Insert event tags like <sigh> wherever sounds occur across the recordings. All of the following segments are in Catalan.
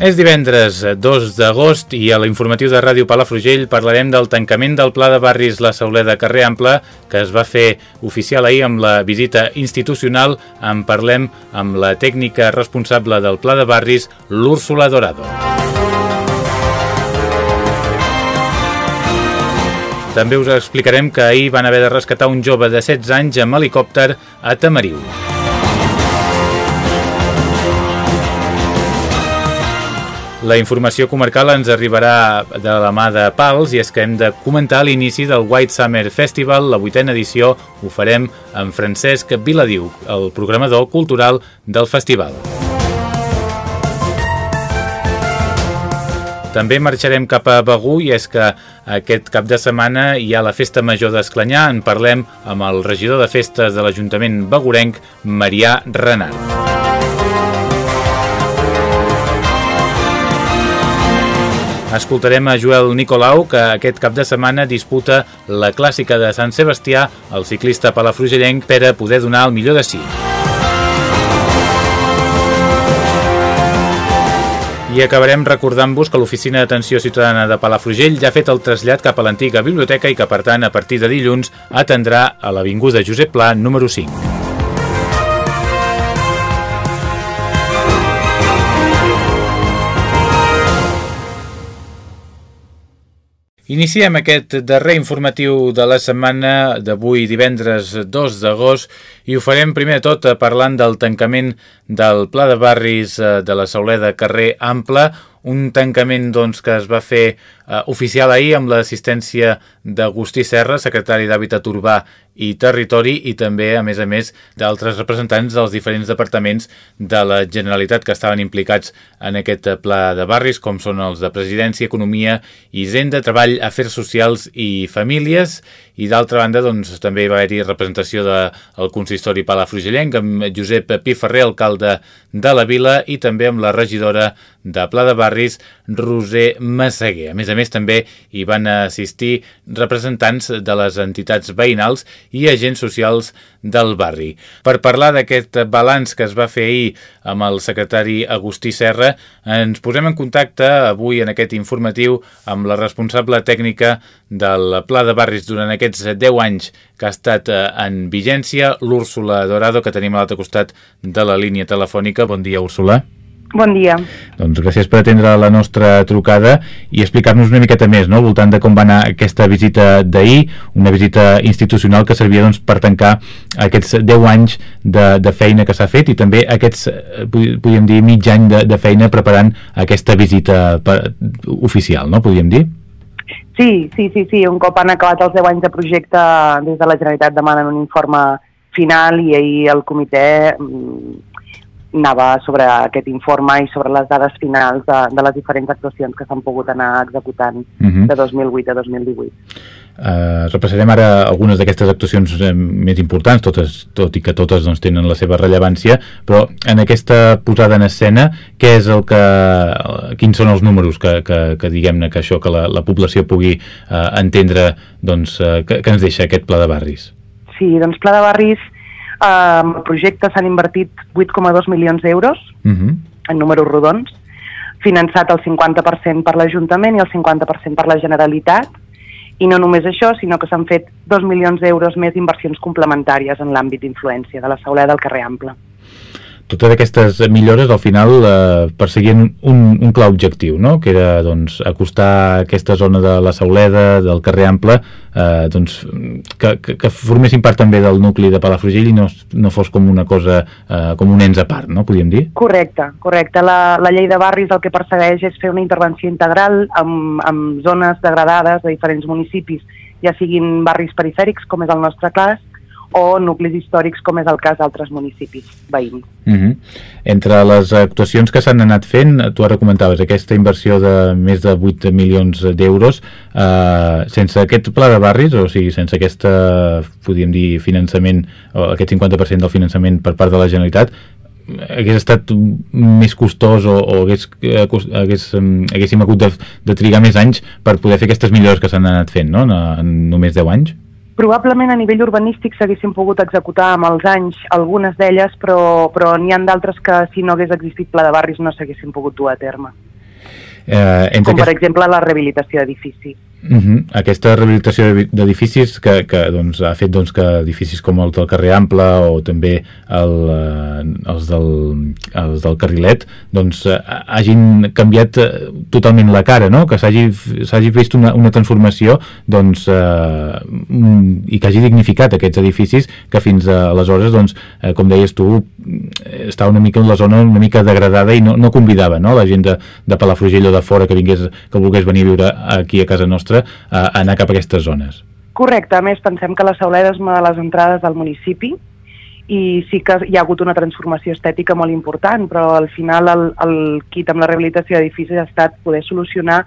És divendres 2 d'agost i a l'informatiu de Ràdio Palafrugell parlarem del tancament del Pla de Barris La Sauleda Carrer Ample que es va fer oficial ahir amb la visita institucional. En parlem amb la tècnica responsable del Pla de Barris, l'Úrsula Dorado. També us explicarem que ahir van haver de rescatar un jove de 16 anys amb helicòpter a Tamariu. La informació comarcal ens arribarà de la mà de Pals i és que hem de comentar l'inici del White Summer Festival, la vuitena edició, ho farem amb Francesc Viladiu, el programador cultural del festival. També marxarem cap a Begú i és que aquest cap de setmana hi ha la Festa Major d'Esclanyà. En parlem amb el regidor de festes de l'Ajuntament begurenc, Marià Renart. Escoltarem a Joel Nicolau, que aquest cap de setmana disputa la clàssica de Sant Sebastià, el ciclista palafrugellenc, per a poder donar el millor de si. I acabarem recordant-vos que l'Oficina d'Atenció Ciutadana de Palafrugell ja ha fet el trasllat cap a l'antiga biblioteca i que, per tant, a partir de dilluns atendrà a l'Avinguda Josep Pla número 5. Iniciem aquest darrer informatiu de la setmana d'avui divendres 2 d'agost i ho farem primer de tot parlant del tancament del Pla de Barris eh, de la Sauleda Carrer Ample, un tancament doncs, que es va fer eh, oficial ahir amb l'assistència d'Agustí Serra, secretari d'Hàbitat Urbà i Territori, i també, a més a més, d'altres representants dels diferents departaments de la Generalitat que estaven implicats en aquest pla de barris, com són els de Presidència, Economia, Hisenda, Treball, Afers Socials i Famílies, i d'altra banda doncs, també va haver-hi representació del de, consistori Palafrugellenc amb Josep Pi Ferrer, alcalde de la vila, i també amb la regidora de Pla de Barris, Roser Massaguer. A més a més, també hi van assistir representants de les entitats veïnals i agents socials del barri. Per parlar d'aquest balanç que es va fer ahir amb el secretari Agustí Serra, ens posem en contacte avui en aquest informatiu amb la responsable tècnica del Pla de Barris durant aquests 10 anys que ha estat eh, en vigència, l'Úrsula Dorado, que tenim a l'altre costat de la línia telefònica. Bon dia, Úrsula. Bon dia. Doncs gràcies per atendre la nostra trucada i explicar-nos una miqueta més, no?, voltant de com va anar aquesta visita d'ahir, una visita institucional que servia doncs, per tancar aquests 10 anys de, de feina que s'ha fet i també aquests, eh, podríem dir, mig any de, de feina preparant aquesta visita per, oficial, no?, podríem dir? Sí, sí, sí, sí. Un cop han acabat els 10 anys de projecte, des de la Generalitat demanen un informe final i ahir el comitè mm, anava sobre aquest informe i sobre les dades finals de, de les diferents actuacions que s'han pogut anar executant uh mhm. -huh. de 2008 a 2018. Uh, repassarem ara algunes d'aquestes actuacions eh, més importants, totes, tot i que totes doncs, tenen la seva rellevància, però en aquesta posada en escena, què és el que, quins són els números que, que, que diguem-ne que això, que la, la població pugui uh, entendre doncs, uh, que, que ens deixa aquest pla de barris? Sí, doncs Pla de Barris amb el projecte s'han invertit 8,2 milions d'euros, uh mhm. -huh. en números rodons, finançat el 50% per l'Ajuntament i el 50% per la Generalitat, i no només això, sinó que s'han fet 2 milions d'euros més d'inversions complementàries en l'àmbit d'influència de la Sauleda del carrer Ample totes aquestes millores al final eh, perseguien un, un clar objectiu, no? que era doncs, acostar aquesta zona de la Sauleda, del carrer Ample, eh, doncs, que, que, que formessin part també del nucli de Palafrugell i no, no fos com una cosa, eh, com un ens a part, no? podríem dir? Correcte, correcte. La, la llei de barris el que persegueix és fer una intervenció integral amb, amb zones degradades de diferents municipis ja siguin barris perifèrics, com és el nostre cas, o nuclis històrics, com és el cas d'altres municipis veïns. Uh mhm. -huh. Entre les actuacions que s'han anat fent, tu ara comentaves aquesta inversió de més de 8 milions d'euros, eh, sense aquest pla de barris, o sigui, sense aquesta, podríem dir, finançament, o aquest 50% del finançament per part de la Generalitat, hagués estat més costós o, o hagués, eh, hagués, haguéssim hagut de, de trigar més anys per poder fer aquestes millores que s'han anat fent no? en, en només 10 anys? Probablement a nivell urbanístic s'haguessin pogut executar amb els anys algunes d'elles, però, però n'hi han d'altres que si no hagués existit pla de barris no s'haguessin pogut dur a terme. Eh, entre Com per exemple la rehabilitació d'edificis. Uh -huh. Aquesta rehabilitació d'edificis que, que doncs, ha fet doncs, que edificis com el del carrer Ample o també el, eh, els, del, els del Carrilet doncs, eh, hagin canviat eh, totalment la cara, no? que s'hagi vist una, una transformació doncs, eh, i que hagi dignificat aquests edificis que fins aleshores, doncs, eh, com deies tu, estava una mica en la zona una mica degradada i no, no convidava no? la gent de, de Palafrugell o de fora que vingués que volgués venir a viure aquí a casa nostra nostra a anar cap a aquestes zones. Correcte, a més pensem que la Sauleda és una de les entrades del municipi i sí que hi ha hagut una transformació estètica molt important, però al final el, el kit amb la rehabilitació d'edificis ha estat poder solucionar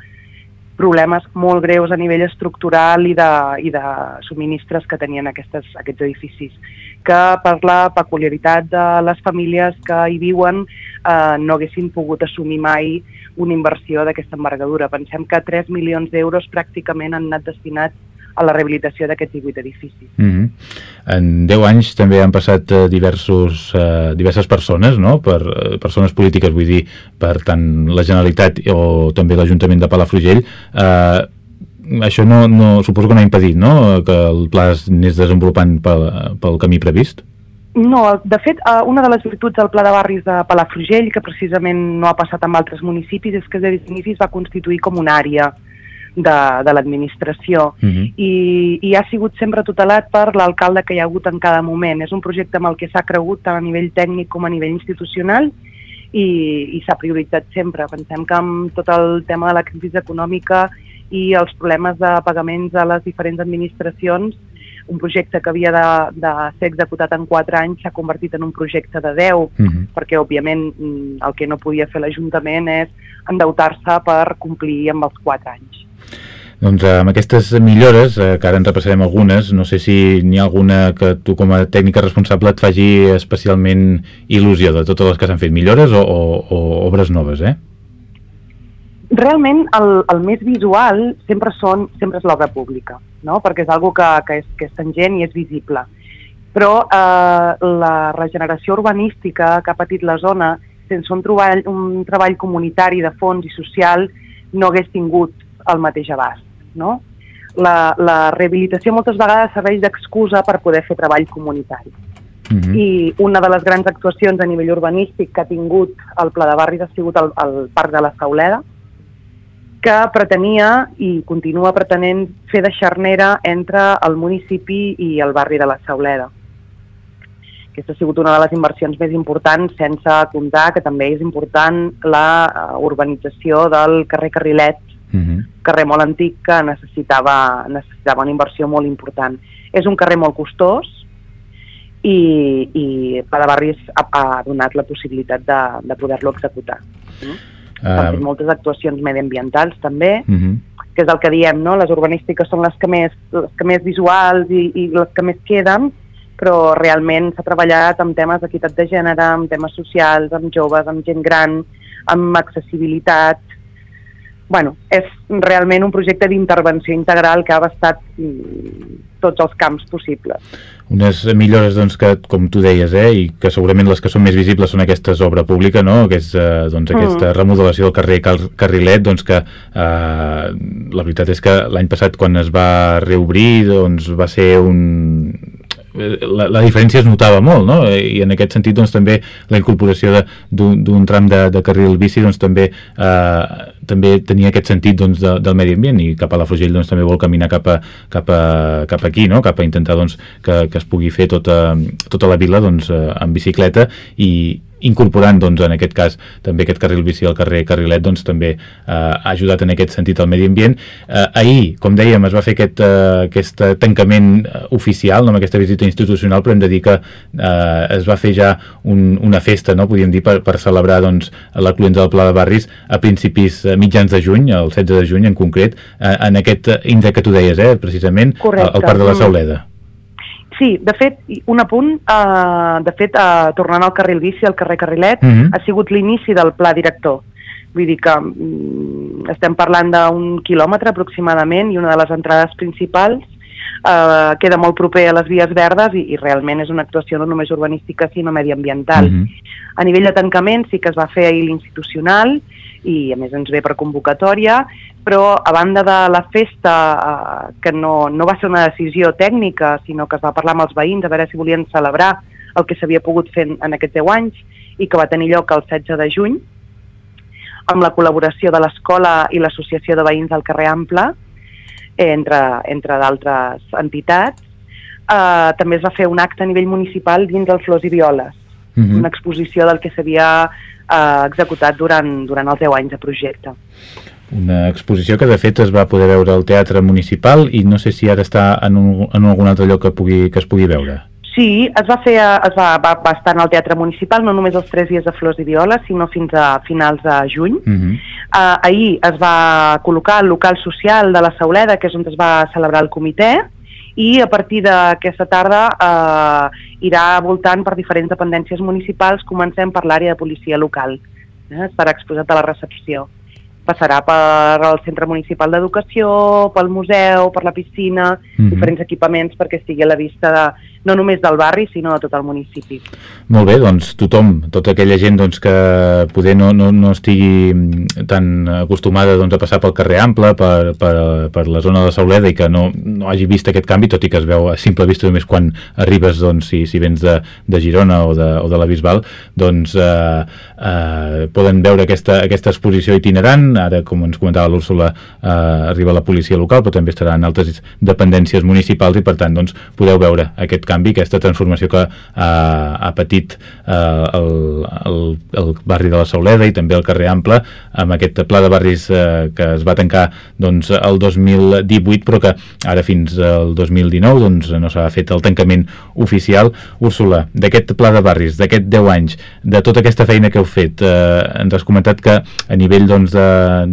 problemes molt greus a nivell estructural i de, i de subministres que tenien aquestes, aquests edificis, que per la peculiaritat de les famílies que hi viuen eh, no haguessin pogut assumir mai una inversió d'aquesta envergadura. Pensem que 3 milions d'euros pràcticament han anat destinats a la rehabilitació d'aquests 18 edificis. Mm -hmm. En 10 anys també han passat eh, diversos, eh, diverses persones, no? per eh, persones polítiques, vull dir, per tant la Generalitat o també l'Ajuntament de Palafrugell. Eh, això no, no, suposo que no ha impedit no? que el pla anés desenvolupant pel, pel camí previst? No, de fet, eh, una de les virtuts del Pla de Barris de Palafrugell, que precisament no ha passat amb altres municipis, és que des d'inicis va constituir com una àrea de, de l'administració uh mhm. -huh. I, i ha sigut sempre tutelat per l'alcalde que hi ha hagut en cada moment. És un projecte amb el que s'ha cregut tant a nivell tècnic com a nivell institucional i, i s'ha prioritzat sempre. Pensem que amb tot el tema de la crisi econòmica i els problemes de pagaments a les diferents administracions un projecte que havia de, de ser executat en 4 anys s'ha convertit en un projecte de 10, uh -huh. perquè òbviament mm, el que no podia fer l'Ajuntament és endeutar-se per complir amb els 4 anys. Doncs amb aquestes millores, eh, que ara en repassarem algunes, no sé si n'hi ha alguna que tu com a tècnica responsable et faci especialment il·lusió de totes les que s'han fet, millores o, o, o obres noves, eh? Realment el, el més visual sempre són sempre és l'obra pública, no? perquè és algo que, que, és, que és tangent i és visible. Però eh, la regeneració urbanística que ha patit la zona, sense un treball, un treball comunitari de fons i social, no hagués tingut el mateix abast. No? La, la rehabilitació moltes vegades serveix d'excusa per poder fer treball comunitari. Uh mhm. -huh. I una de les grans actuacions a nivell urbanístic que ha tingut el Pla de Barris ha sigut el, el Parc de la Sauleda, que pretenia i continua pretenent fer de xarnera entre el municipi i el barri de la Sauleda. Aquesta ha sigut una de les inversions més importants, sense comptar que també és important la eh, urbanització del carrer Carrilet, uh mhm. -huh. carrer molt antic que necessitava, necessitava una inversió molt important. És un carrer molt costós i, i Pla de Barris ha, ha donat la possibilitat de, de poder-lo executar. Mm? S'han fet moltes actuacions mediambientals també, uh mhm. -huh. que és el que diem, no? les urbanístiques són les que més, les que més visuals i, i les que més queden, però realment s'ha treballat amb temes d'equitat de gènere, amb temes socials, amb joves, amb gent gran, amb accessibilitat, bueno, és realment un projecte d'intervenció integral que ha abastat mm, tots els camps possibles. Unes millores doncs, que, com tu deies, eh, i que segurament les que són més visibles són aquestes obra pública, no? que és eh, doncs, aquesta mm. remodelació del carrer Car Carrilet, doncs, que eh, la veritat és que l'any passat quan es va reobrir doncs, va ser un, la, la diferència es notava molt, no? I en aquest sentit, doncs, també la incorporació d'un tram de, de carril bici, doncs, també eh, també tenia aquest sentit doncs, de, del medi ambient i cap a la Frugell doncs, també vol caminar cap, a, cap, a, cap aquí, no? cap a intentar doncs, que, que es pugui fer tota, tota la vila doncs, eh, en bicicleta i, incorporant doncs, en aquest cas també aquest carril bici al carrer Carrilet doncs, també eh, ha ajudat en aquest sentit al medi ambient. Eh, ahir, com dèiem, es va fer aquest, eh, aquest tancament oficial, no, amb aquesta visita institucional, però hem de dir que eh, es va fer ja un, una festa, no, podríem dir, per, per celebrar doncs, la cluença del Pla de Barris a principis eh, mitjans de juny, el 16 de juny en concret, eh, en aquest índex que tu deies, eh, precisament, Correcte. al Parc de la mm. Sí, de fet, un apunt, eh, de fet, eh, tornant al carril bici, al carrer Carrilet, uh mhm. -huh. ha sigut l'inici del pla director. Vull dir que mm, estem parlant d'un quilòmetre aproximadament i una de les entrades principals eh, queda molt proper a les vies verdes i, i realment és una actuació no només urbanística sinó mediambiental. Uh mhm. -huh. A nivell de tancament sí que es va fer ahir l'institucional i a més ens ve per convocatòria, però a banda de la festa, eh, que no, no va ser una decisió tècnica, sinó que es va parlar amb els veïns a veure si volien celebrar el que s'havia pogut fer en, en aquests 10 anys i que va tenir lloc el 16 de juny, amb la col·laboració de l'escola i l'Associació de Veïns del Carrer Ample, entre, entre d'altres entitats. Eh, també es va fer un acte a nivell municipal dins del Flors i Violes, uh mhm. -huh. una exposició del que s'havia eh, executat durant, durant els 10 anys de projecte. Una exposició que de fet es va poder veure al Teatre Municipal i no sé si ara està en, un, en algun altre lloc que, pugui, que es pugui veure. Sí, es va fer, es va, va, va estar en el Teatre Municipal no només els tres dies de Flors i Violes, sinó fins a finals de juny. Uh -huh. uh, ahir es va col·locar el local social de la Sauleda, que és on es va celebrar el comitè, i a partir d'aquesta tarda uh, irà voltant per diferents dependències municipals. Comencem per l'àrea de policia local. Eh? Estarà exposat a la recepció passarà per el Centre Municipal d'Educació, pel museu, per la piscina, mm -hmm. diferents equipaments perquè estigui a la vista de, no només del barri, sinó de tot el municipi. Molt bé, doncs tothom, tota aquella gent doncs, que poder no, no, no estigui tan acostumada doncs, a passar pel carrer Ample, per, per, per la zona de Sauleda i que no, no hagi vist aquest canvi, tot i que es veu a simple vista només quan arribes, doncs, si, si vens de, de Girona o de, o de la Bisbal, doncs eh, eh, poden veure aquesta, aquesta exposició itinerant, ara com ens comentava l'Úrsula eh, arriba la policia local, però també estarà en altres dependències municipals i per tant doncs, podeu veure aquest canvi, aquesta transformació que eh, ha patit eh, el, el, el barri de la Sauleda i també el carrer Ample amb aquest pla de barris eh, que es va tancar doncs, el 2018 però que ara fins al 2019 doncs, no s'ha fet el tancament oficial. Úrsula, d'aquest pla de barris, d'aquest 10 anys, de tota aquesta feina que heu fet, eh, ens has comentat que a nivell doncs,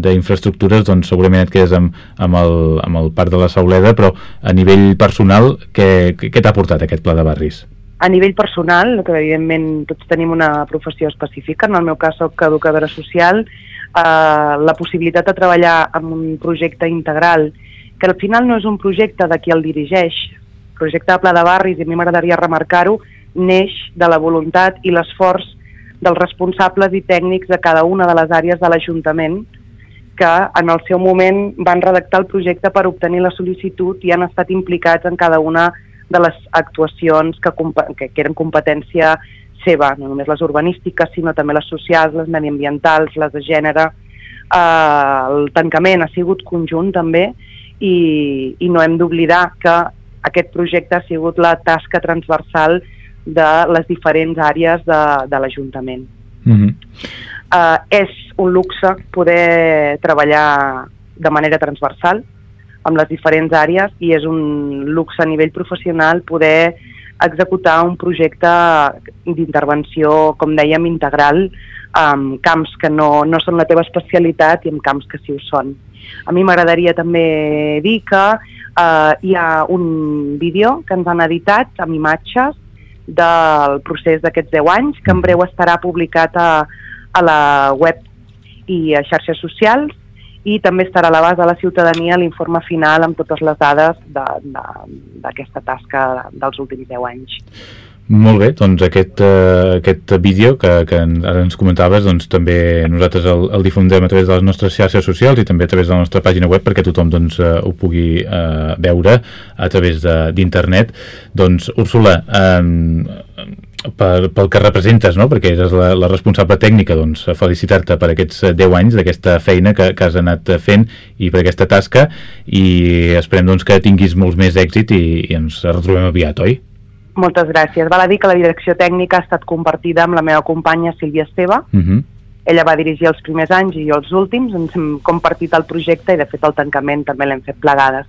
d'infraestructures doncs, segurament et quedes amb, amb, el, amb el Parc de la Sauleda, però a nivell personal, què, què t'ha portat aquest pla de barris? A nivell personal, que evidentment tots tenim una professió específica, en el meu cas soc educadora social, eh, la possibilitat de treballar en un projecte integral, que al final no és un projecte de qui el dirigeix, el projecte de Pla de Barris, i a mi m'agradaria remarcar-ho, neix de la voluntat i l'esforç dels responsables i tècnics de cada una de les àrees de l'Ajuntament que en el seu moment van redactar el projecte per obtenir la sol·licitud i han estat implicats en cada una de les actuacions que, que, que eren competència seva, no només les urbanístiques, sinó també les socials, les mediambientals, les de gènere. Eh, el tancament ha sigut conjunt també i, i no hem d'oblidar que aquest projecte ha sigut la tasca transversal de les diferents àrees de, de l'Ajuntament. Mm -hmm. uh, és un luxe poder treballar de manera transversal amb les diferents àrees i és un luxe a nivell professional poder executar un projecte d'intervenció, com dèiem, integral, amb camps que no, no són la teva especialitat i amb camps que sí ho són. A mi m'agradaria també dir que eh, hi ha un vídeo que ens han editat amb imatges del procés d'aquests 10 anys, que en breu estarà publicat a, a la web i a xarxes socials i també estarà a l'abast de la ciutadania l'informe final amb totes les dades d'aquesta tasca dels últims 10 anys. Molt bé, doncs aquest, uh, aquest vídeo que, que ara ens comentaves, doncs també nosaltres el, el difundem a través de les nostres xarxes socials i també a través de la nostra pàgina web perquè tothom doncs, uh, ho pugui uh, veure a través d'internet. Doncs, Úrsula, um, per, pel que representes, no? perquè eres la, la responsable tècnica, doncs felicitar-te per aquests 10 anys d'aquesta feina que, que has anat fent i per aquesta tasca i esperem doncs, que tinguis molts més èxit i, i ens retrobem aviat, oi? Moltes gràcies. Val a dir que la direcció tècnica ha estat compartida amb la meva companya Sílvia Esteve. Uh mhm. -huh. Ella va dirigir els primers anys i jo els últims. Ens hem compartit el projecte i, de fet, el tancament també l'hem fet plegades.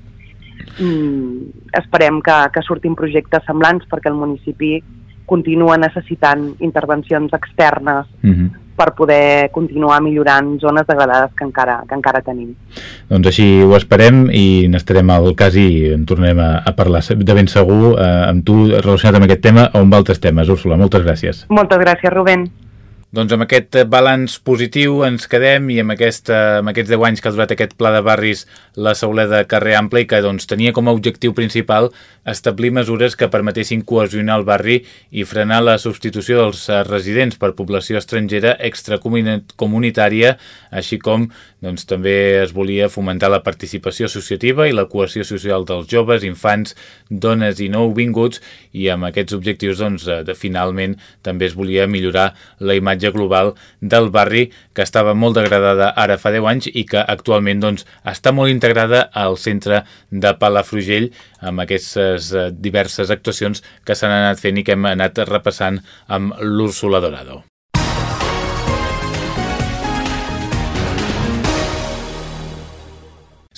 Mm, esperem que, que surtin projectes semblants perquè el municipi continua necessitant intervencions externes uh mhm. -huh per poder continuar millorant zones degradades que encara, que encara tenim. Doncs així ho esperem i n'estarem al cas i en tornem a, a parlar de ben segur eh, amb tu relacionat amb aquest tema o amb altres temes. Úrsula, moltes gràcies. Moltes gràcies, Rubén. Doncs amb aquest balanç positiu ens quedem i amb, aquesta, amb aquests 10 anys que ha durat aquest pla de barris la Sauleda Carrer Ample i que doncs, tenia com a objectiu principal establir mesures que permetessin cohesionar el barri i frenar la substitució dels residents per població estrangera extracomunitària, així com doncs, també es volia fomentar la participació associativa i la cohesió social dels joves, infants, dones i nouvinguts i amb aquests objectius doncs, de, finalment també es volia millorar la imatge imatge global del barri que estava molt degradada ara fa 10 anys i que actualment doncs, està molt integrada al centre de Palafrugell amb aquestes eh, diverses actuacions que s'han anat fent i que hem anat repassant amb l'Úrsula Dorado.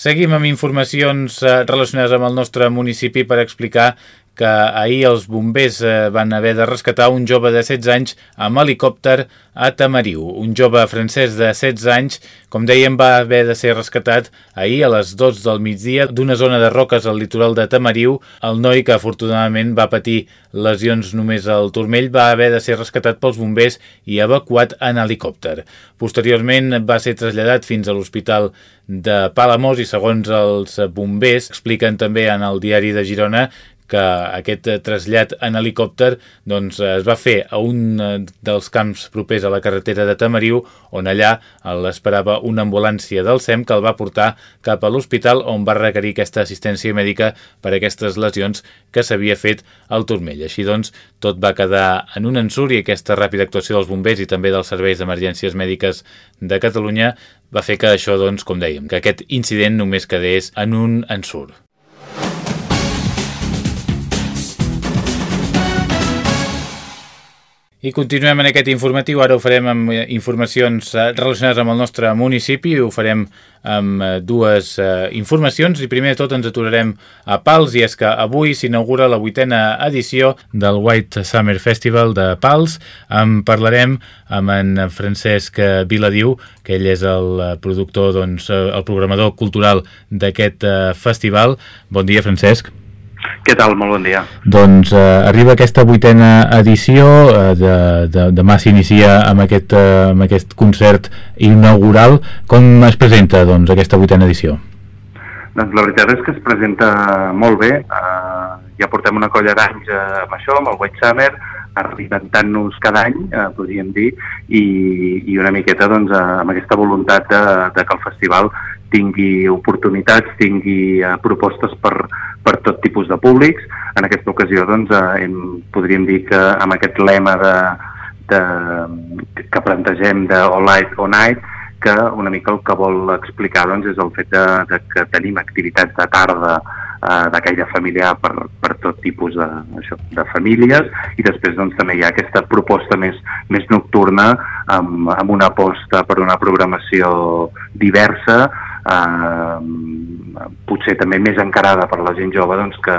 Seguim amb informacions eh, relacionades amb el nostre municipi per explicar que ahir els bombers eh, van haver de rescatar un jove de 16 anys amb helicòpter a Tamariu. Un jove francès de 16 anys, com dèiem, va haver de ser rescatat ahir a les 12 del migdia d'una zona de roques al litoral de Tamariu. El noi, que afortunadament va patir lesions només al turmell, va haver de ser rescatat pels bombers i evacuat en helicòpter. Posteriorment va ser traslladat fins a l'Hospital de Palamós i segons els bombers expliquen també en el diari de Girona que aquest eh, trasllat en helicòpter doncs, eh, es va fer a un eh, dels camps propers a la carretera de Tamariu, on allà l'esperava una ambulància del SEM que el va portar cap a l'hospital on va requerir aquesta assistència mèdica per aquestes lesions que s'havia fet al turmell. Així doncs, tot va quedar en un ensur i aquesta ràpida actuació dels bombers i també dels serveis d'emergències mèdiques de Catalunya va fer que això, doncs, com dèiem, que aquest incident només quedés en un ensur. I continuem en aquest informatiu, ara ho farem amb eh, informacions eh, relacionades amb el nostre municipi, ho farem amb eh, dues informacions i primer de tot ens aturarem a Pals i és que avui s'inaugura la vuitena edició del White Summer Festival de Pals. En parlarem amb en Francesc Viladiu, que ell és el productor, doncs, el programador cultural d'aquest festival. Bon dia, Francesc. Què tal? Molt bon dia. Doncs eh, arriba aquesta vuitena edició, eh, de, de, demà s'inicia amb, aquest, eh, amb aquest concert inaugural. Com es presenta doncs, aquesta vuitena edició? Doncs la veritat és que es presenta molt bé. Eh, ja portem una colla d'anys eh, amb això, amb el White Summer, reinventant-nos cada any, eh, podríem dir, i, i una miqueta doncs, eh, amb aquesta voluntat de, de que el festival tingui oportunitats, tingui eh, propostes per, per tot tipus de públics. En aquesta ocasió doncs, eh, hem, podríem dir que amb aquest lema de, de, que plantegem de All Light All Night, que una mica el que vol explicar doncs, és el fet de, de que tenim activitats de tarda eh, de caire familiar per, per tot tipus de, això, de famílies i després doncs, també hi ha aquesta proposta més, més nocturna amb, amb una aposta per una programació diversa eh, potser també més encarada per la gent jove doncs, que,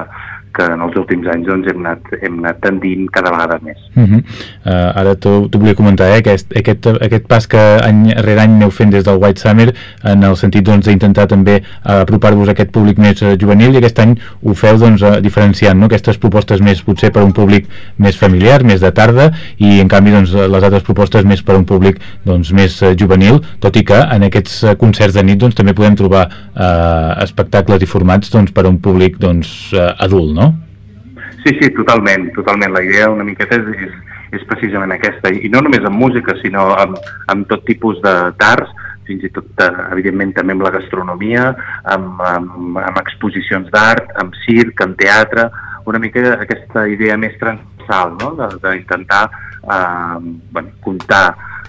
que en els últims anys doncs, hem, anat, hem anat tendint cada vegada més. Uh -huh. uh, ara t'ho volia comentar, eh? aquest, aquest, aquest pas que any rere any aneu fent des del White Summer en el sentit doncs, d'intentar doncs, també apropar-vos a aquest públic més uh, juvenil i aquest any ho feu doncs, uh, diferenciant no? aquestes propostes més potser per un públic més familiar, més de tarda i en canvi doncs, les altres propostes més per un públic doncs, més uh, juvenil, tot i que en aquests concerts de nit doncs, també podem trobar uh, espectacles i formats doncs, per a un públic doncs, adult, no? Sí, sí, totalment, totalment. La idea una miqueta és, és, és precisament aquesta, i no només amb música, sinó amb, amb tot tipus d'arts, fins i tot, eh, evidentment, també amb la gastronomia, amb, amb, amb exposicions d'art, amb circ, amb teatre, una mica aquesta idea més transversal, no? d'intentar eh, bueno, comptar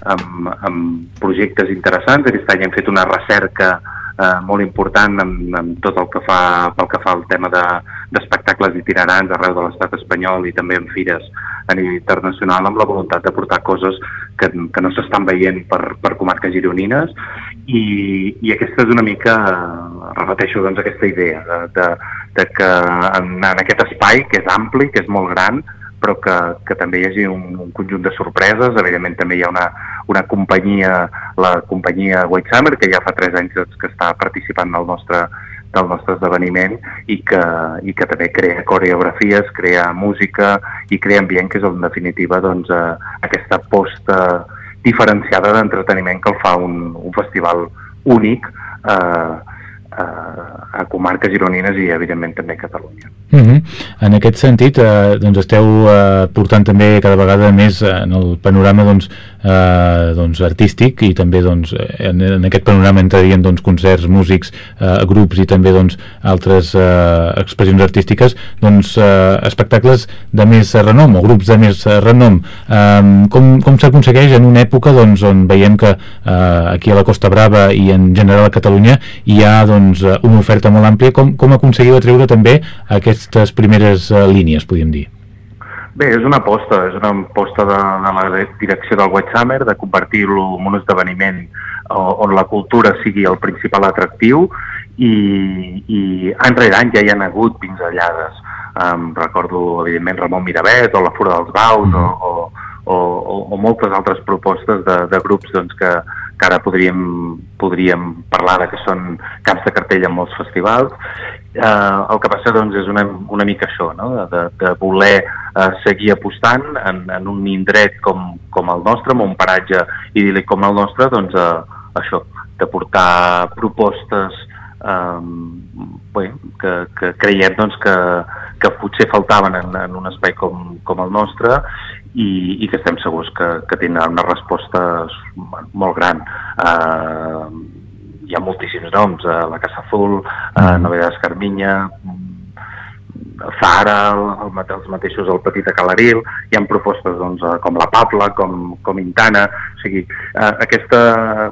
amb, amb projectes interessants. Aquest any hem fet una recerca eh, molt important amb, amb tot el que fa pel que fa al tema de, d'espectacles itinerants arreu de l'estat espanyol i també en fires a nivell internacional amb la voluntat de portar coses que, que no s'estan veient per, per comarques gironines i, i aquesta és una mica, repeteixo, doncs, aquesta idea de, de, de que en, en aquest espai, que és ampli, que és molt gran, però que, que també hi hagi un, un conjunt de sorpreses. Evidentment també hi ha una, una companyia, la companyia White Summer, que ja fa tres anys doncs, que està participant del nostre, del nostre esdeveniment i que, i que també crea coreografies, crea música i crea ambient, que és en definitiva doncs, eh, aquesta posta diferenciada d'entreteniment que el fa un, un festival únic eh, a, comarques gironines i evidentment també a Catalunya. Uh mhm. -huh. En aquest sentit, eh, doncs esteu eh, portant també cada vegada més en el panorama doncs, eh, doncs, artístic i també doncs, en, en aquest panorama entrarien doncs, concerts, músics, eh, grups i també doncs, altres eh, expressions artístiques, doncs, eh, espectacles de més renom o grups de més renom. Eh, com com s'aconsegueix en una època doncs, on veiem que eh, aquí a la Costa Brava i en general a Catalunya hi ha doncs, doncs, eh, una oferta molt àmplia. Com, com aconseguiu treure també aquestes primeres uh, línies, podríem dir? Bé, és una aposta, és una aposta de, de la direcció del White Summer, de convertir-lo en un esdeveniment on la cultura sigui el principal atractiu i, i any rere any ja hi ha hagut pinzellades. Um, recordo, evidentment, Ramon Miravet o la Fura dels Baus mm -hmm. o, o, o, o moltes altres propostes de, de grups doncs, que, que ara podríem, podríem parlar de que són caps de cartell en molts festivals. Eh, el que passa doncs, és una, una mica això, no? de, de voler eh, seguir apostant en, en un indret com, com el nostre, en un paratge idíl·lic com el nostre, doncs eh, això, de portar propostes eh, bé, que, que creiem doncs, que, que potser faltaven en, en un espai com, com el nostre i, i que estem segurs que, que tindrà una resposta molt gran. Uh, hi ha moltíssims noms, uh, la Casa Azul, uh, mm. Novedades Carminya, Zara, el, el, els mateixos el Petit Calaril, hi ha propostes doncs, com la Pabla, com, com Intana, o sigui, uh, aquesta,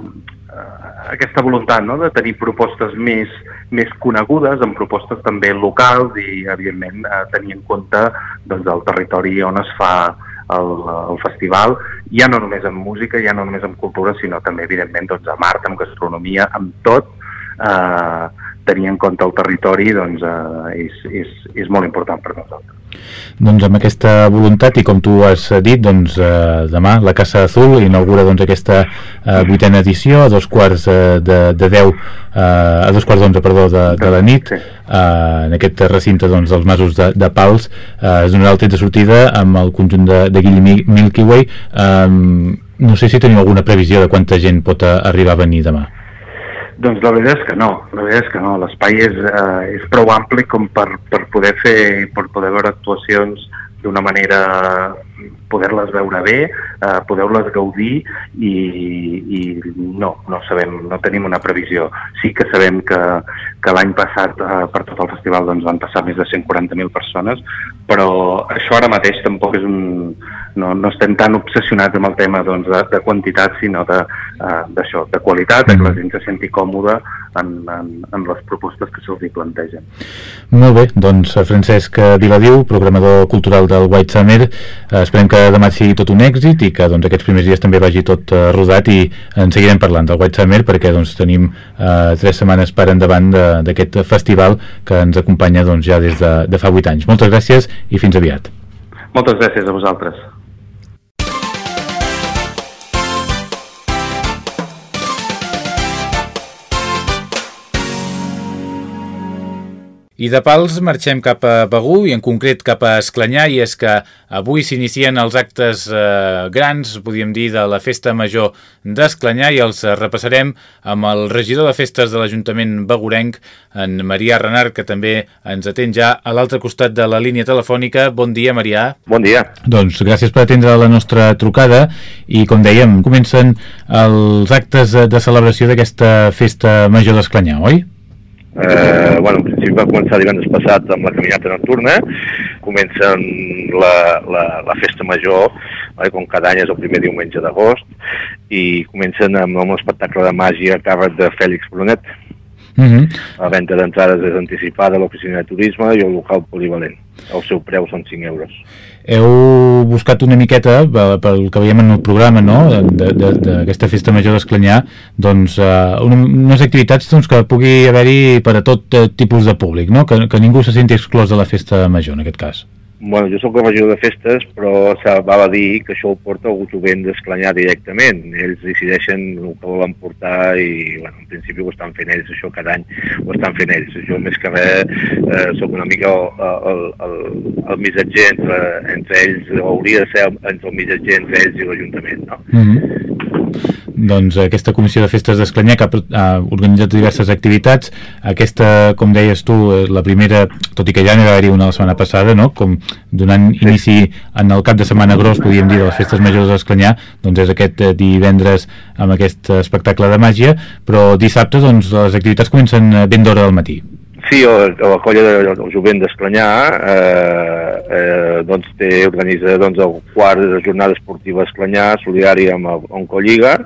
uh, aquesta voluntat no? de tenir propostes més, més conegudes, amb propostes també locals i, evidentment, uh, tenir en compte doncs, el territori on es fa el, el festival, ja no només en música, ja no només en cultura, sinó també, evidentment, doncs, amb art, amb gastronomia, amb tot, eh, tenir en compte el territori doncs, eh, és, és, és molt important per nosaltres. Doncs amb aquesta voluntat i com tu has dit, doncs eh, demà la Casa Azul inaugura doncs aquesta eh, vuitena edició a dos quarts eh, de, de 10 eh, a dos quarts d'onze, perdó, de, de la nit sí. eh, en aquest recinte doncs, dels masos de, de Pals eh, es donarà el tret de sortida amb el conjunt de, de Guillem Milky Way eh, no sé si teniu alguna previsió de quanta gent pot arribar a venir demà doncs la veritat és que no, la veritat és que no. L'espai és, eh, és prou ampli com per, per poder fer, per poder veure actuacions d'una manera poder-les veure bé, eh, poder-les gaudir i, i no, no sabem, no tenim una previsió. Sí que sabem que, que l'any passat eh, per tot el festival doncs, van passar més de 140.000 persones, però això ara mateix tampoc és un, no, no estem tan obsessionats amb el tema doncs, de, de quantitat, sinó d'això, de, de qualitat, de que la mm. gent se senti còmoda en, en, en les propostes que se'ls plantegen. Molt bé, doncs Francesc Viladiu, programador cultural del White Summer, eh, esperem que demà sigui tot un èxit i que doncs, aquests primers dies també vagi tot uh, rodat i en seguirem parlant del White Summer perquè doncs, tenim uh, tres setmanes per endavant d'aquest festival que ens acompanya doncs, ja des de, de fa vuit anys. Moltes gràcies i fins aviat. Moltes gràcies a vosaltres. I de Pals marxem cap a Begú i en concret cap a Esclanyà i és que avui s'inicien els actes eh, grans, podríem dir, de la Festa Major d'Esclanyà i els repassarem amb el regidor de festes de l'Ajuntament begurenc, en Marià Renard, que també ens atén ja a l'altre costat de la línia telefònica. Bon dia, Marià. Bon dia. Doncs gràcies per atendre la nostra trucada i, com dèiem, comencen els actes de celebració d'aquesta Festa Major d'Esclanyà, oi? Eh, bueno, en principi va començar divendres passat amb la caminata nocturna, comença la, la, la festa major, eh, com cada any és el primer diumenge d'agost, i comencen amb un espectacle de màgia a càrrec de Fèlix Brunet. Uh mhm. -huh. La venda d'entrades és anticipada a l'oficina de turisme i el local polivalent. El seu preu són 5 euros. Heu buscat una miqueta, pel que veiem en el programa, no?, d'aquesta festa major d'Esclanyà, doncs, uh, unes activitats doncs, que pugui haver-hi per a tot uh, tipus de públic, no?, que, que ningú se senti exclòs de la festa major, en aquest cas. Bueno, jo sóc el regidor de festes, però val a dir que això ho porta el jovent d'Esclanyà directament. Ells decideixen el que volen portar i, bueno, en principi ho estan fent ells, això cada any ho estan fent ells. Jo, més que res, eh, sóc una mica el, el, el, el missatger entre, entre ells, hauria de ser entre el missatger entre ells i l'Ajuntament, no? Mm -hmm doncs, aquesta comissió de festes d'Esclanyà que ha organitzat diverses activitats. Aquesta, com deies tu, la primera tot i que ja n'hi va haver una la setmana passada no? com donant inici en el cap de setmana gros, podríem dir, de les festes majors d'Esclanyà doncs és aquest eh, divendres amb aquest espectacle de màgia. Però dissabte doncs, les activitats comencen eh, ben d'hora del matí Sí, la colla del jovent d'Esclanyà eh, eh, doncs té, organitza doncs, el quart de jornada esportiva Esclanyà, solidari amb el Oncolliga,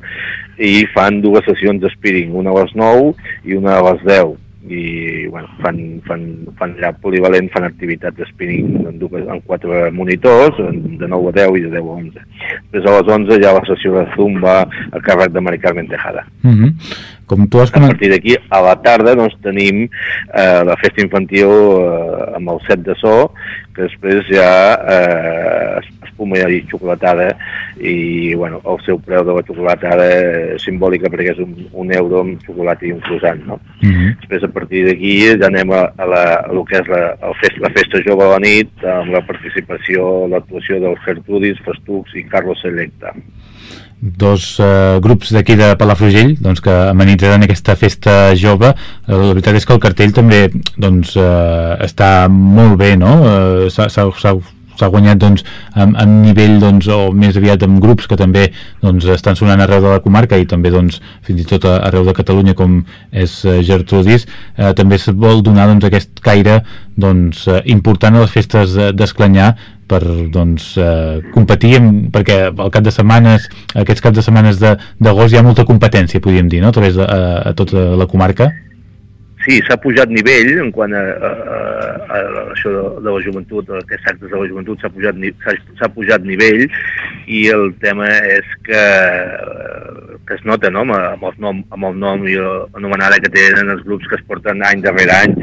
i fan dues sessions de una a les 9 i una a les 10 i bueno, fan, fan, fan allà polivalent, fan activitats de spinning en, dues, en quatre monitors, de 9 a 10 i de 10 a 11. Després a les 11 hi ha la sessió de Zumba a càrrec de Mari Carmen Tejada. Mm -hmm. Com tu has comentat... A partir d'aquí, a la tarda, doncs, tenim eh, la festa infantil eh, amb el set de so, que després ja eh, espuma i xocolatada i, bueno, el seu preu de la xocolatada simbòlica perquè és un, un euro amb xocolata i un croissant, no? Mm -hmm. Després, a partir d'aquí, ja anem a, a, la, a lo que és la, el fest, la festa jove a la nit, amb la participació, l'actuació dels Gertrudis, Festucs i Carlos Selecta dos eh, grups d'aquí de Palafrugell doncs, que amenitzaran aquesta festa jove eh, la veritat és que el cartell també doncs, eh, està molt bé no? eh, s'ha s'ha guanyat doncs, en, en nivell doncs, o més aviat amb grups que també doncs, estan sonant arreu de la comarca i també doncs, fins i tot arreu de Catalunya com és eh, Gertrudis eh, també es vol donar doncs, aquest caire doncs, eh, important a les festes d'Esclanyà per doncs, eh, competir amb, perquè al cap de setmanes aquests caps de setmanes d'agost hi ha molta competència podríem dir, no? a través de a, a tota la comarca sí, s'ha pujat nivell en quant a, a, a, a això de, de la joventut, aquests actes de la joventut s'ha pujat, s'ha pujat nivell i el tema és que, que es nota no? amb, el nom, amb el nom i l'anomenada que tenen els grups que es porten any darrere any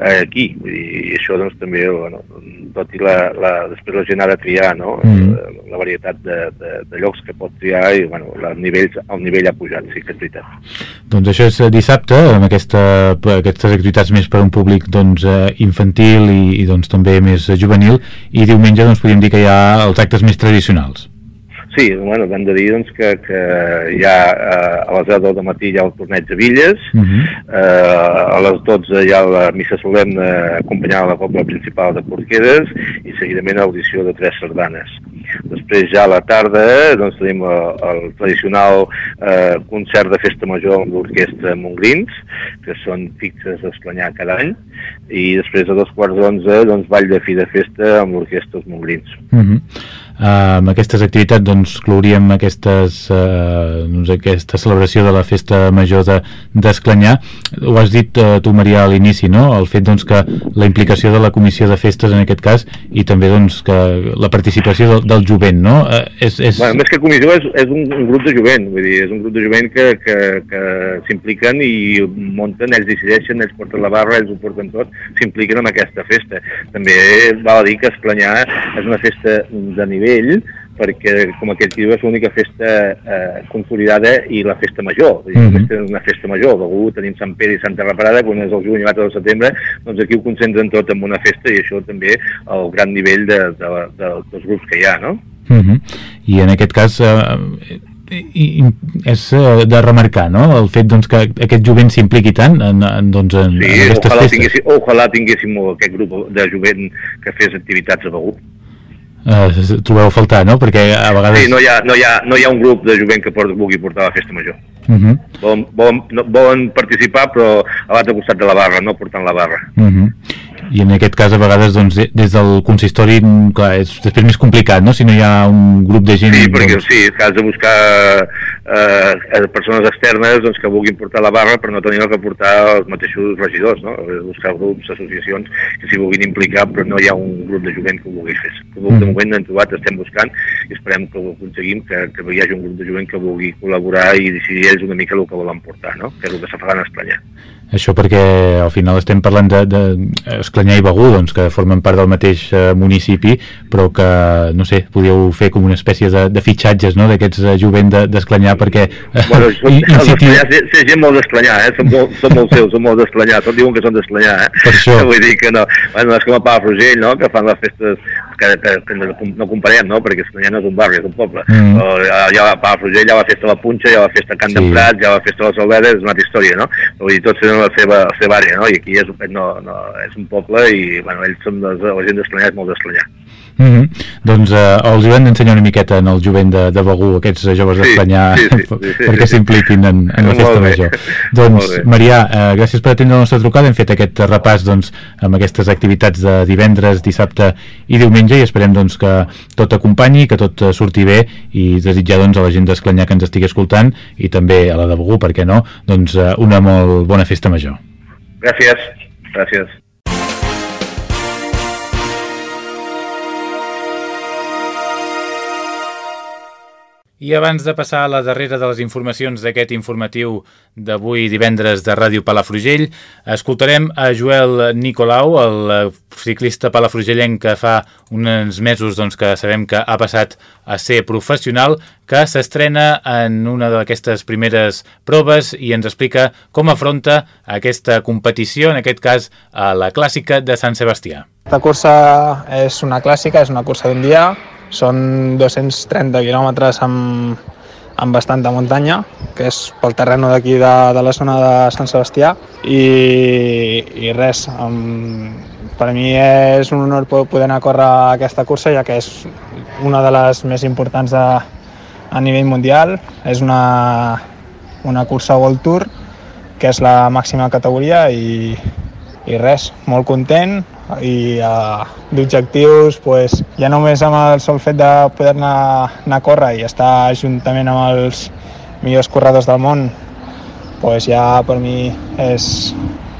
eh, aquí. I això doncs, també, bueno, tot i la, la, després la gent ha de triar no? Mm. La, la varietat de, de, de llocs que pot triar i bueno, el, nivell, el nivell ha pujat, sí que és veritat. Doncs això és dissabte, amb aquesta, aquestes activitats més per a un públic doncs, eh, infantil i, i doncs, també més juvenil i diumenge doncs, podríem dir que hi ha els actes més tradicionals. Sí, bueno, hem de dir doncs, que, que ja eh, a les 10 del matí hi ha el torneig de Villes, uh mhm. -huh. eh, a les 12 hi ha la missa solemne acompanyada de la Pobla Principal de Porqueres i seguidament audició de tres sardanes. Després ja a la tarda doncs, tenim el, el tradicional eh, concert de festa major amb l'orquestra Montgrins, que són fixes d'esclanyar cada any, i després a dos quarts d'onze doncs, ball de fi de festa amb l'orquestra Montgrins. Uh mhm. -huh amb aquestes activitats doncs clouríem aquestes, eh, doncs, aquesta celebració de la festa major d'Esclanyà de, ho has dit eh, tu Maria a l'inici no? el fet doncs, que la implicació de la comissió de festes en aquest cas i també doncs, que la participació del, del jovent no? eh, és, és... Bueno, més que comissió és, és un, un grup de jovent vull dir, és un grup de jovent que, que, que s'impliquen i munten, ells decideixen ells porten la barra, ells ho porten tot s'impliquen en aquesta festa també val a dir que Esclanyà és una festa de nivell nivell perquè, com aquest diu, és l'única festa eh, consolidada i la festa major. Mm -hmm. És una festa major. Begur tenim Sant Pere i Santa Reparada, quan és el juny i l'altre del setembre, doncs aquí ho concentren tot en una festa i això també el gran nivell de, de, de, dels grups que hi ha, no? Mm -hmm. I en aquest cas... Eh, i, és eh, de remarcar no? el fet doncs, que aquest jovent s'impliqui tant en, en, doncs, en, sí, en aquestes ojalà festes. Tinguéssim, ojalà tinguéssim aquest grup de jovent que fes activitats a Begur eh, trobeu a faltar, no? Perquè a vegades... Sí, no hi ha, no hi ha, no hi ha un grup de jovent que port, vulgui portar la festa major. Uh mhm. -huh. volen, volen, no, volen participar però a l'altre costat de la barra, no portant la barra. Uh mhm. -huh. I en aquest cas, a vegades, doncs, des del consistori, clar, és després més complicat, no?, si no hi ha un grup de gent... Sí, perquè doncs... sí, has de buscar eh, persones externes doncs, que vulguin portar la barra, però no tenir que portar els mateixos regidors, no? Buscar grups, associacions que s'hi vulguin implicar, però no hi ha un grup de jovent que ho vulgui fer. De mm. moment no hem trobat, estem buscant i esperem que ho aconseguim, que, que hi hagi un grup de jovent que vulgui col·laborar i decidir ells una mica el que volen portar, no? que és el que se fa a Espanya. Això perquè al final estem parlant de, de Esclanyà i Begú, doncs, que formen part del mateix eh, municipi, però que, no sé, podíeu fer com una espècie de, de fitxatges no? d'aquests eh, jovent d'Esclanyà de, perquè... Eh, bueno, són, incitiu... és, gent molt d'Esclanyà, eh? són, molt, són molt seus, són molt d'Esclanyà, tots diuen que són d'Esclanyà, eh? Per això. <laughs> Vull dir que no, bueno, és com a Palafrugell, no? que fan les festes que, que, que no, no comparem, no? perquè Esclanyà no és un barri, és un poble. Mm. Però, ja, a Palafrugell ja va festa la Punxa, ja va festa Can sí. d'Emprat, ja va festa les Albedes, és una altra història, no? Vull dir, tots tenen la seva, la seva àrea, no? I aquí és, no, no, és un poble i, bueno, ells són de, la gent d'Esplanyà, és molt d'Esplanyà. Mm -hmm. Doncs eh, els hi hem d'ensenyar una miqueta en el jovent de, de Begú, aquests joves sí, d'Esplanyà, sí, sí, <laughs> sí, sí, perquè s'impliquin en, en la festa major. <laughs> Doncs, Marià, eh, gràcies per atendre la nostra trucada. Hem fet aquest repàs doncs, amb aquestes activitats de divendres, dissabte i diumenge i esperem doncs, que tot acompanyi, que tot eh, surti bé i desitjar doncs, a la gent d'Esplanyà que ens estigui escoltant i també a la de Begú, perquè no, doncs, eh, una molt bona festa major. Gràcies. Gràcies. I abans de passar a la darrera de les informacions d'aquest informatiu d'avui divendres de Ràdio Palafrugell, escoltarem a Joel Nicolau, el ciclista palafrugellenc que fa uns mesos doncs, que sabem que ha passat a ser professional, que s'estrena en una d'aquestes primeres proves i ens explica com afronta aquesta competició, en aquest cas a la clàssica de Sant Sebastià. La cursa és una clàssica, és una cursa d'un dia, són 230 quilòmetres amb, amb bastanta muntanya, que és pel terreno d'aquí de, de la zona de Sant Sebastià. I, i res, amb, per mi és un honor poder anar a córrer aquesta cursa ja que és una de les més importants de, a nivell mundial, és una, una cursa World Tour que és la màxima categoria i, i res, molt content, i uh, d'objectius pues, ja només amb el sol fet de poder anar, anar a córrer i estar juntament amb els millors corredors del món pues ja per mi és,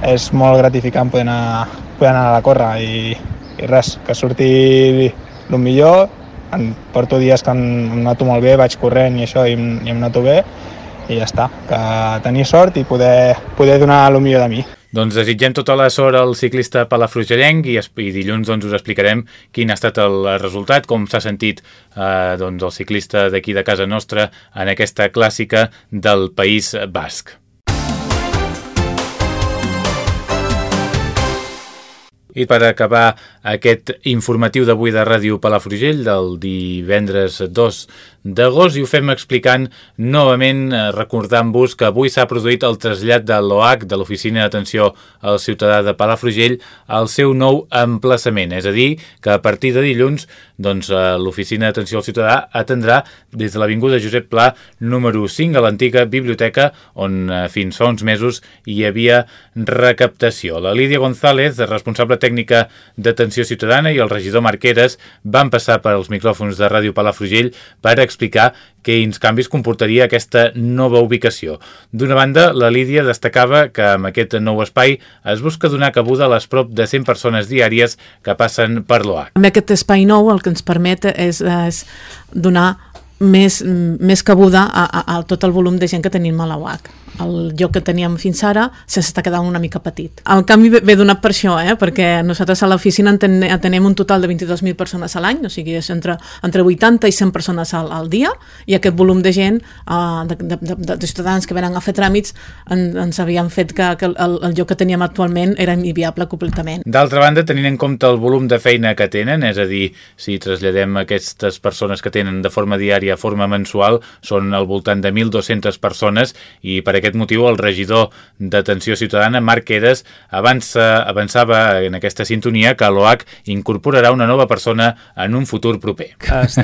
és molt gratificant poder anar, poder anar a la córrer. I, i res, que surti el millor. En, porto dies que em, em noto molt bé, vaig corrent i això i i em noto bé. I ja està, que tenir sort i poder, poder donar el millor de mi. Doncs desitgem tota la sort al ciclista palafrugellenc i, i dilluns doncs, us explicarem quin ha estat el resultat, com s'ha sentit eh, doncs, el ciclista d'aquí de casa nostra en aquesta clàssica del País Basc. I per acabar aquest informatiu d'avui de Ràdio Palafrugell del divendres 2 d'agost i ho fem explicant novament, eh, recordant-vos que avui s'ha produït el trasllat de l'OAC, de l'Oficina d'Atenció al Ciutadà de Palafrugell, al seu nou emplaçament. És a dir, que a partir de dilluns doncs, eh, l'Oficina d'Atenció al Ciutadà atendrà des de l'Avinguda Josep Pla número 5 a l'antiga biblioteca on eh, fins fa uns mesos hi havia recaptació. La Lídia González, responsable tècnica d'Atenció Ciutadana i el regidor Marqueres van passar per als micròfons de Ràdio Palafrugell per quins canvis comportaria aquesta nova ubicació. D'una banda, la Lídia destacava que amb aquest nou espai es busca donar cabuda a les prop de 100 persones diàries que passen per l'OAC. Amb aquest espai nou el que ens permet és, és donar més, més cabuda a, a, a tot el volum de gent que tenim a UAC. El lloc que teníem fins ara s'està quedant una mica petit. El canvi ve, donat per això, eh? perquè nosaltres a l'oficina atenem un total de 22.000 persones a l'any, o sigui, és entre, entre 80 i 100 persones al, al dia, i aquest volum de gent, uh, de, de, de, de ciutadans que venen a fer tràmits, en, ens havien fet que, que el, el lloc que teníem actualment era inviable completament. D'altra banda, tenint en compte el volum de feina que tenen, és a dir, si traslladem aquestes persones que tenen de forma diària a forma mensual, són al voltant de 1.200 persones, i per aquest aquest motiu, el regidor d'Atenció Ciutadana, Marc Eres, avança, avançava en aquesta sintonia que l'OAC incorporarà una nova persona en un futur proper.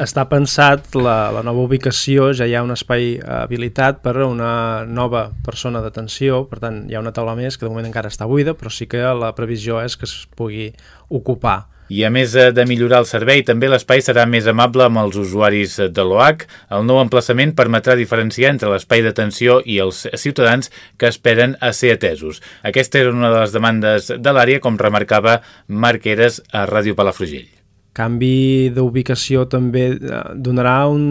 Està pensat, la, la nova ubicació, ja hi ha un espai habilitat per a una nova persona d'atenció, per tant, hi ha una taula més que de moment encara està buida, però sí que la previsió és que es pugui ocupar i a més eh, de millorar el servei, també l'espai serà més amable amb els usuaris de l'OAC. El nou emplaçament permetrà diferenciar entre l'espai d'atenció i els ciutadans que esperen a ser atesos. Aquesta era una de les demandes de l'àrea, com remarcava Marc Eres a Ràdio Palafrugell canvi d'ubicació també eh, donarà un,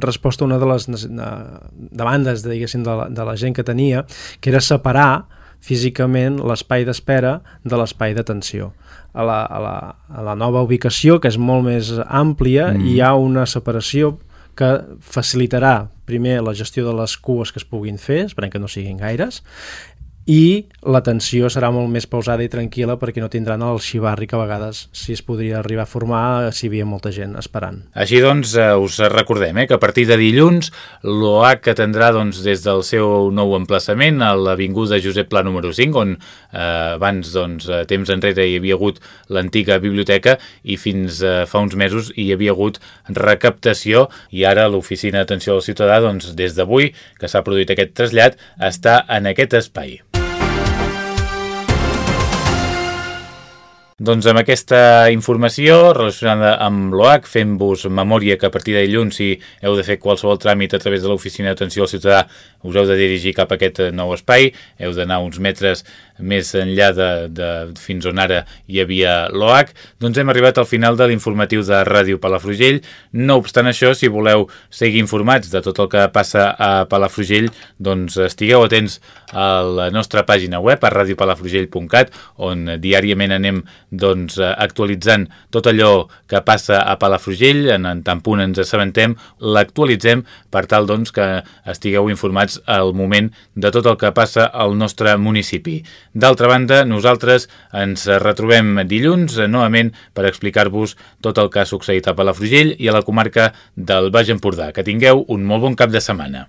resposta a una de les demandes de, de, la, de la gent que tenia, que era separar físicament l'espai d'espera de l'espai d'atenció. A la, a, la, a la nova ubicació, que és molt més àmplia, mm. hi ha una separació que facilitarà primer la gestió de les cues que es puguin fer, esperem que no siguin gaires, i l'atenció serà molt més pausada i tranquil·la perquè no tindran el xivarri que a vegades si es podria arribar a formar si hi havia molta gent esperant. Així doncs, eh, us recordem eh, que a partir de dilluns l'OAC atendrà doncs, des del seu nou emplaçament a l'Avinguda Josep Pla número 5, on eh, abans, doncs, temps enrere hi havia hagut l'antiga biblioteca i fins eh, fa uns mesos hi havia hagut recaptació i ara l'Oficina d'Atenció al Ciutadà, doncs, des d'avui que s'ha produït aquest trasllat, està en aquest espai. Doncs amb aquesta informació relacionada amb l'OAC, fem-vos memòria que a partir de dilluns, si heu de fer qualsevol tràmit a través de l'Oficina d'Atenció al Ciutadà, us heu de dirigir cap a aquest nou espai, heu d'anar uns metres més enllà de, de fins on ara hi havia l'OAC, doncs hem arribat al final de l'informatiu de Ràdio Palafrugell. No obstant això, si voleu seguir informats de tot el que passa a Palafrugell, doncs estigueu atents a la nostra pàgina web, a radiopalafrugell.cat, on diàriament anem doncs, eh, actualitzant tot allò que passa a Palafrugell, en, en tant punt ens assabentem, l'actualitzem per tal doncs, que estigueu informats al moment de tot el que passa al nostre municipi. D'altra banda, nosaltres ens retrobem dilluns, eh, novament, per explicar-vos tot el que ha succeït a Palafrugell i a la comarca del Baix Empordà. Que tingueu un molt bon cap de setmana.